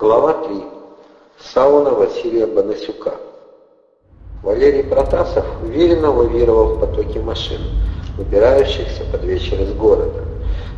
Глава 3. Сауна Василия Бонасюка. Валерий Протасов уверенно лавировал в потоке машин, выбирающихся под вечер из города.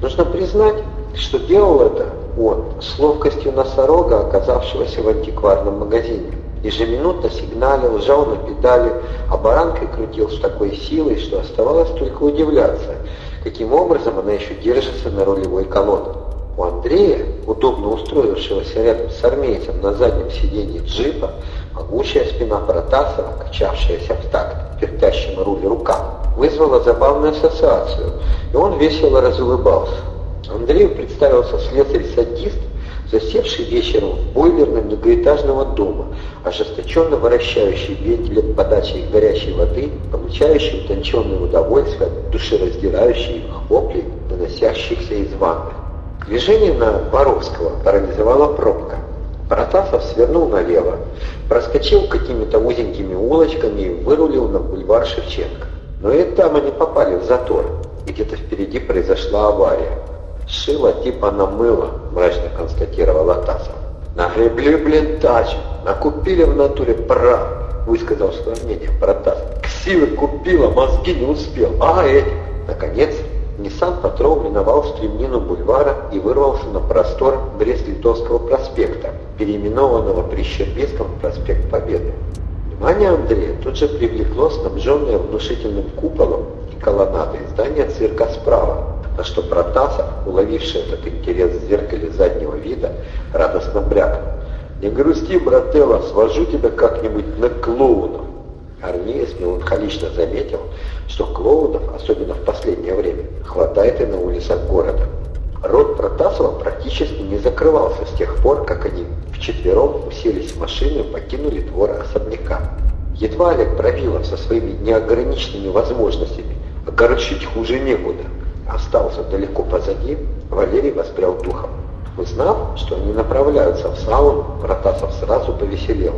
Нужно признать, что делал это он с ловкостью носорога, оказавшегося в антикварном магазине. Ежеминутно сигналил, жал на педали, а баранкой крутил с такой силой, что оставалось только удивляться, каким образом она еще держится на рулевой колонне. У Андрея, удобно устроившегося рядом с армейцем на заднем сиденье джипа, могучая спина Протасова, качавшаяся в такт вертящим руль рукам, вызвала забавную ассоциацию, и он весело разулыбался. Андрею представился слесарь-садист, засевший вечером в бойлерной многоэтажного дома, ожесточенно вращающий вентилем подачи горячей воды, получающий утонченное удовольствие от душераздирающих воплей, доносящихся из ванны. Движение на Боровского парализовала пробка. Протасов свернул налево, проскочил какими-то узенькими улочками и вырулил на бульвар Шевченко. Но и там они попали в затор. Где-то впереди произошла авария. Шило типа намыло, мрачно констатировал Атасов. Нагребли, блин, тачку, накупили в натуре прав, высказал свое мнение Протасов. Ксивы купила, мозги не успел, а эти. Наконец, Nissan Patrol миновал стремнину бульвара и вырвался на простор Брест-Литовского проспекта, переименованного при Щербинском проспект Победы. Внимание Андрея тут же привлекло снабженное внушительным куполом и колоннадой здание цирка справа, на что Протасов, уловивший этот интерес в зеркале заднего вида, радостно брякнул. «Не грусти, брателло, свожу тебя как-нибудь на клоунов». Армеец меланхолично заметил, что клоунов, особенно в последнее время, хватает и на улицах города. Рот Протасова практически не закрывался с тех пор, как они вчетвером уселись в машину и покинули двор особняка. Едва Олег Правилов со своими неограниченными возможностями, огорчить хуже некуда, остался далеко позади, Валерий воспрял духом. Узнав, что они направляются в сауну, Протасов сразу повеселел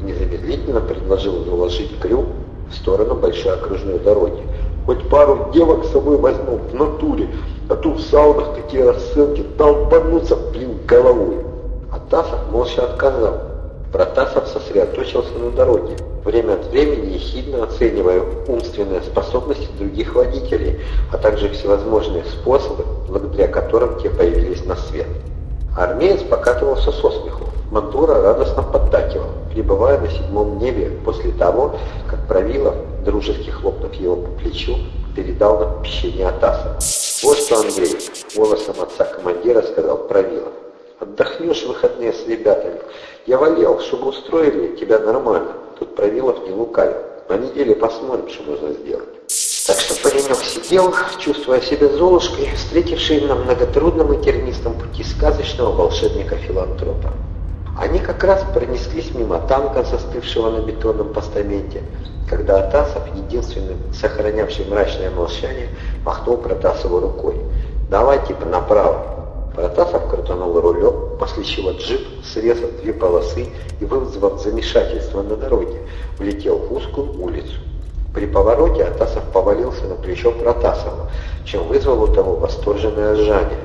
и незамедлительно предложил заложить крюк в сторону большой окружной дороги. Хоть пару девок с собой возьму в натуре, а тут в саунах такие рассылки долбанутся, блин, головой. А Тасов молча отказал. Протасов сосредоточился на дороге, время от времени ехидно оценивая умственные способности других водителей, а также всевозможные способы, благодаря которым те появились на свет. Армеец покатывался со смеху. Мантура радостно поддакивал, пребывая на седьмом небе после того, как Правилов, дружески хлопнув его по плечу, передал на попечение Атаса. «Вот что, Андрей!» — голосом отца командира сказал Правилов. «Отдохнешь выходные с ребятами. Я волел, чтобы устроили тебя нормально. Тут Правилов не лукавил. На неделе посмотрим, что нужно сделать». Так что паренек сидел, чувствуя себя золушкой, встретившей на многотрудном и тернистом пути сказочного волшебника-филантропа. Они как раз пронеслись мимо танка, застывшего на бетонном постаменте, когда Атасов, единственным сохранявший мрачное молчание, махнул Протасову рукой. «Давай типа направо». Протасов крутанул рулем, после чего джип, срезав две полосы и вызвав замешательство на дороге, влетел в узкую улицу. При повороте Атасов повалился на плечо Протасова, чем вызвал у того восторженное ржание.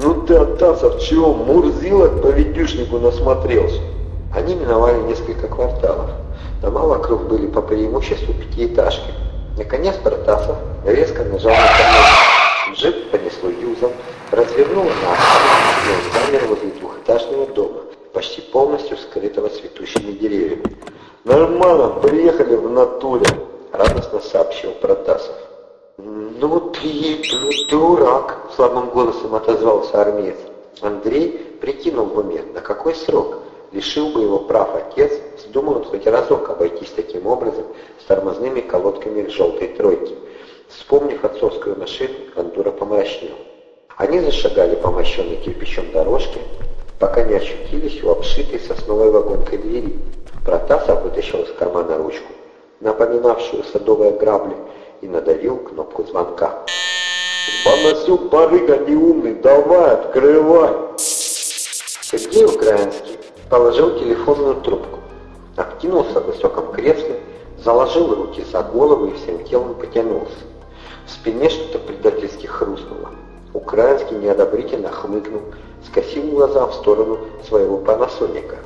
«Ну ты, Атасов, чего, мурзилок по видюшнику насмотрелся?» Они миновали несколько кварталов. Дома вокруг были по преимуществу пятиэтажки. Наконец Протасов резко нажал на тормоз. Джип понесло юзом, развернуло на и он замер возле двухэтажного дома, почти полностью скрытого цветущими деревьями. «Нормально, приехали в натуре!» — радостно сообщил Протасов. «Ну ты, ну, дурак!» — слабым голосом отозвался армеец. Андрей прикинул в уме, на какой срок лишил бы его прав отец, вздумал хоть разок обойтись таким образом с тормозными колодками желтой тройки. Вспомнив отцовскую машину, Андура помрачнел. Они зашагали по мощенной кирпичом дорожке, пока не очутились у обшитой сосновой вагонкой двери. Протасов вытащил из кармана ручку напоминавшую садовые грабли, и надавил кнопку звонка. «Бонасюк, барыга неумный, давай, открывай!» Сергей Украинский положил телефонную трубку, откинулся в высоком кресле, заложил руки за голову и всем телом потянулся. В спине что-то предательски хрустнуло. Украинский неодобрительно хмыкнул, скосил глаза в сторону своего панасоника.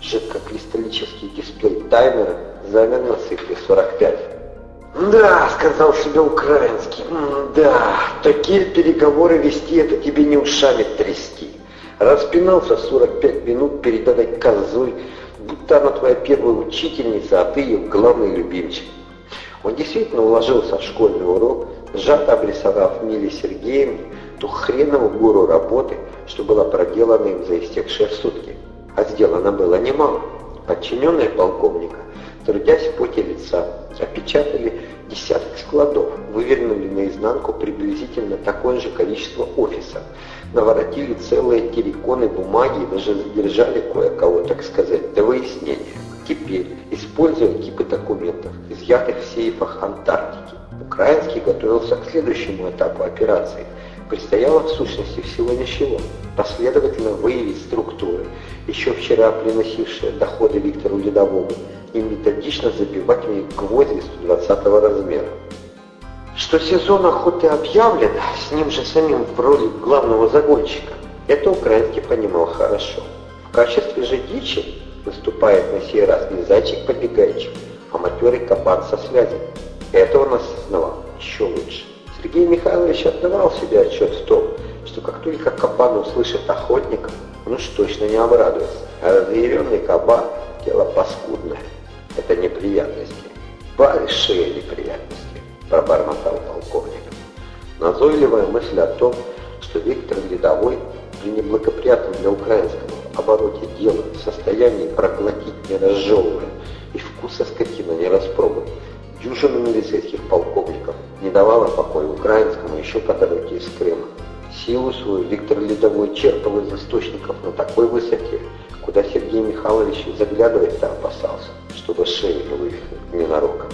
Жидкокристаллический дисплей таймера замер на цифре 45. «Да», — сказал себе украинский, — «да, такие переговоры вести — это тебе не ушами трясти». Распинался 45 минут перед этой козой, будто она твоя первая учительница, а ты ее главный любимчик. Он действительно уложился в школьный урок, сжато обрисовав Миле Сергеевне ту хренову гору работы, что была проделана им за истекшие сутки. А сделано было немало. Подчиненные полковника, трудясь в поте лица, опечатали десяток складов, вывернули наизнанку приблизительно такое же количество офиса, наворотили целые телеконы бумаги и даже задержали кое-кого, так сказать, до выяснения. Теперь, используя кипы документов, изъятых в сейфах Антарктики, Украинский готовился к следующему этапу операции. Предстояло в сущности всего ничего. Последовательно выявить структуры, еще вчера приносившие доходы Виктору Ледовому, и методично забивать в них гвозди 120 размера. Что сезон охоты объявлен, с ним же самим в роли главного загонщика, это Украинский понимал хорошо. В качестве же дичи выступает на сей раз не зайчик-побегайчик, а матерый кабан со связи. Это он осознавал еще лучше. Сергей Михайлович отдавал себе отчет в том, что как только кабан услышит охотника, он уж точно не обрадуется. А разъяренный кабан – тело паскудное. Это неприятности. Большие неприятности пробормотал полковник. Назойливая мысль о том, что Виктор Ледовой при неблагоприятном для украинского обороте дела в состоянии проглотить не разжевывая и вкуса скотина не распробовать, дюжину милицейских полковников не давала покоя украинскому еще по дороге из Крыма. Силу свою Виктор Ледовой черпал из источников на такой высоте, куда Сергей Михайлович заглядывать-то опасался, чтобы шею не ненароком.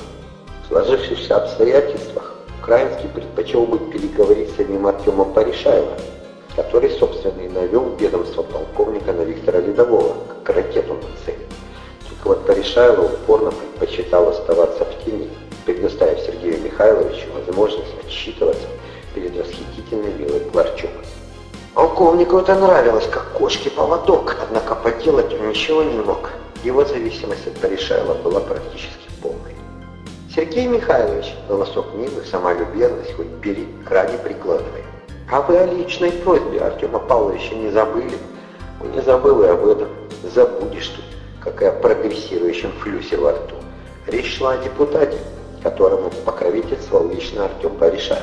В сложившихся обстоятельствах Украинский предпочел бы переговорить с самим Артемом Паришаевым, который, собственно, и навел ведомство полковника на Виктора Ледового, как ракету на цель. Только вот Паришаева упорно предпочитал оставаться в тени, предоставив Сергею Михайловичу возможность отчитываться перед восхитительной Милой Кларчук. Полковнику это нравилось, как кошки поводок, однако поделать он ничего не мог. Его зависимость от Паришаева была практически полной. Сергей Михайлович, голосок милый, сама любезность, хоть бери, крайне прикладывай. А вы о личной просьбе Артема Павловича не забыли? Он не забыл и об этом. Забудешь тут, как и о прогрессирующем флюсе во рту. Речь шла о депутате, которому покровительствовал лично Артем Порешаев.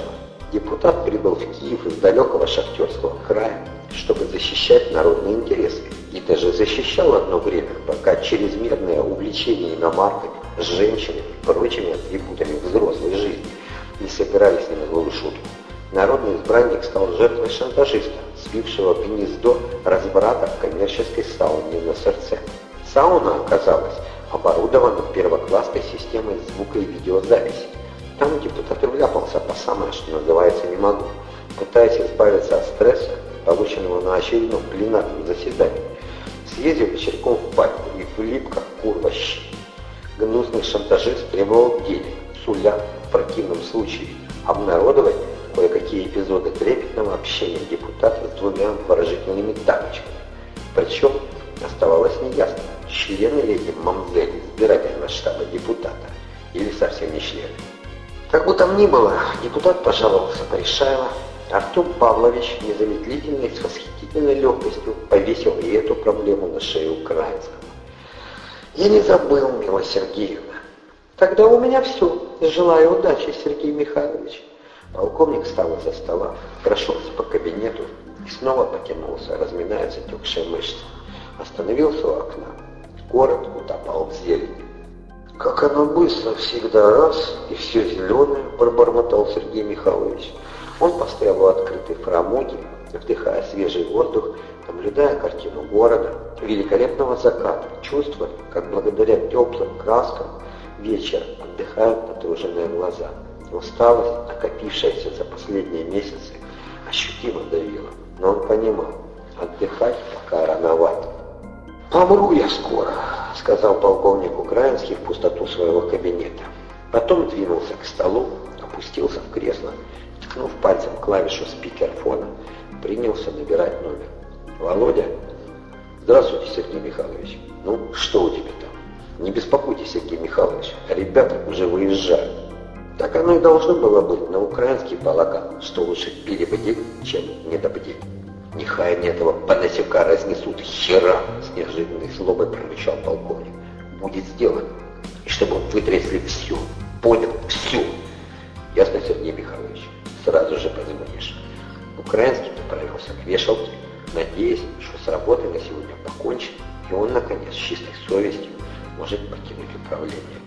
Депутат прибыл в Киев из далекого шахтерского края, чтобы защищать народные интересы. И даже защищал одно время, пока чрезмерное увлечение иномарками с женщинами и прочими атрибутами взрослой жизни не собирались на злую шутку. Народный избранник стал жертвой шантажиста, свившего гнездо разбрата в коммерческой сауне на сердце. Сауна оказалась оборудована первоклассной системой звука и видеозаписи. Там депутат вляпался по самое, что называется, не могу, пытаясь избавиться от стресса, полученного на очередном пленарном заседании. Съездил вечерком в баньку и влип, как курва щи. Гнусный шантажист требовал денег, суля в противном случае обнародовать кое-какие эпизоды трепетного общения депутата с двумя обворожительными дамочками. Причем оставалось неясно, члены ли эти мамзели избирательного штаба депутата или совсем не члены. Как бы там ни было, депутат пожаловался Порешаева, Артем Павлович незамедлительно и с восхитительной легкостью повесил и эту проблему на шею украинского. Я не забыл, Мила Сергеевна. Тогда у меня все. Желаю удачи, Сергей Михайлович. Полковник встал из-за стола, прошелся по кабинету и снова потянулся, разминая затекшие мышцы. Остановился у окна. Город утопал в зелени. «Как оно быстро всегда раз, и все зеленое», — пробормотал Сергей Михайлович. Он постоял у открытой фрамуги, вдыхая свежий воздух, наблюдая картину города, великолепного заката, чувствуя, как благодаря теплым краскам вечер отдыхают натруженные глаза. Усталость, накопившаяся за последние месяцы, ощутимо давила, но он понимал, отдыхать пока рановато. «Помру я скоро», — сказал полковник Украинский в пустоту своего кабинета. Потом двинулся к столу, опустился в кресло ткнув пальцем клавишу спикерфона, принялся набирать номер. «Володя?» «Здравствуйте, Сергей Михайлович. Ну, что у тебя там?» «Не беспокойтесь, Сергей Михайлович, ребята уже выезжают». Так оно и должно было быть на украинский полагал, что лучше перебдеть, чем недобдеть. Нехай мне этого понасека разнесут хера, с неожиданной злобой промычал полковник. Будет сделано. И чтобы вытрясли все. Понял? Все. Ясно, Сергей Михайлович? Сразу же позвонишь. Украинский направился к вешалке, надеясь, что с работой на сегодня покончен, и он, наконец, с чистой совестью может покинуть управление.